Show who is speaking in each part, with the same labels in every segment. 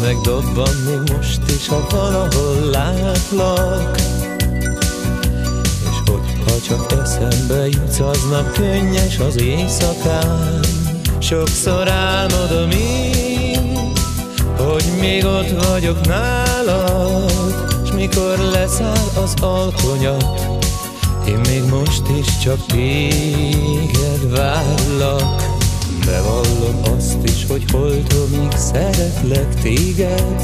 Speaker 1: megdobban még most is, ha valahol látlak. És hogyha csak eszembe jutsz, aznap könnyes az éjszakán. Sokszor álmodom én, hogy még ott vagyok nálad. S mikor leszáll az alkonyat Én még most is csak téged várlak. Bevallom hogy holtomig szeretlek téged.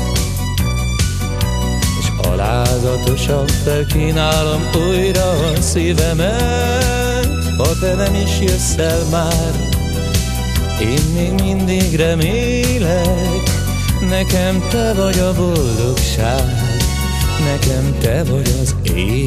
Speaker 1: És alázatosan felkínálom újra a szívemet. Ha te nem is jössz el már Én még mindig remélek Nekem te vagy a boldogság Nekem te vagy az élet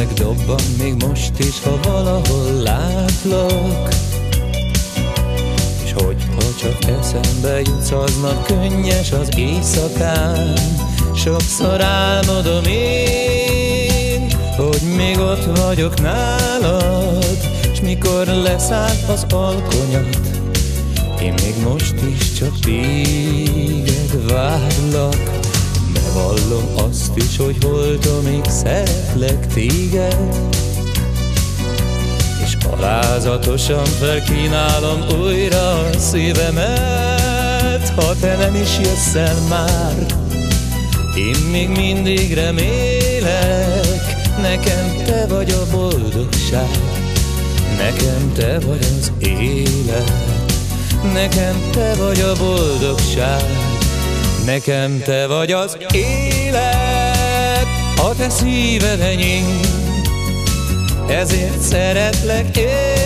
Speaker 1: megdobban még most is, ha valahol látlak. És hogyha csak eszembe jutsz, aznap könnyes az éjszakán. Sokszor álmodom én, hogy még ott vagyok nálad. És mikor leszáll az alkonyat Én még most is csak téged várlak Bevallom azt is, hogy holtomig szeretlek téged. És alázatosan felkínálom újra a szívemet Ha te nem is jössz el már. Én még mindig remélek Nekem te vagy a boldogság Nekem te vagy az élet Nekem te vagy a boldogság Nekem te vagy az élet, a te szíved enyém, ezért szeretlek én.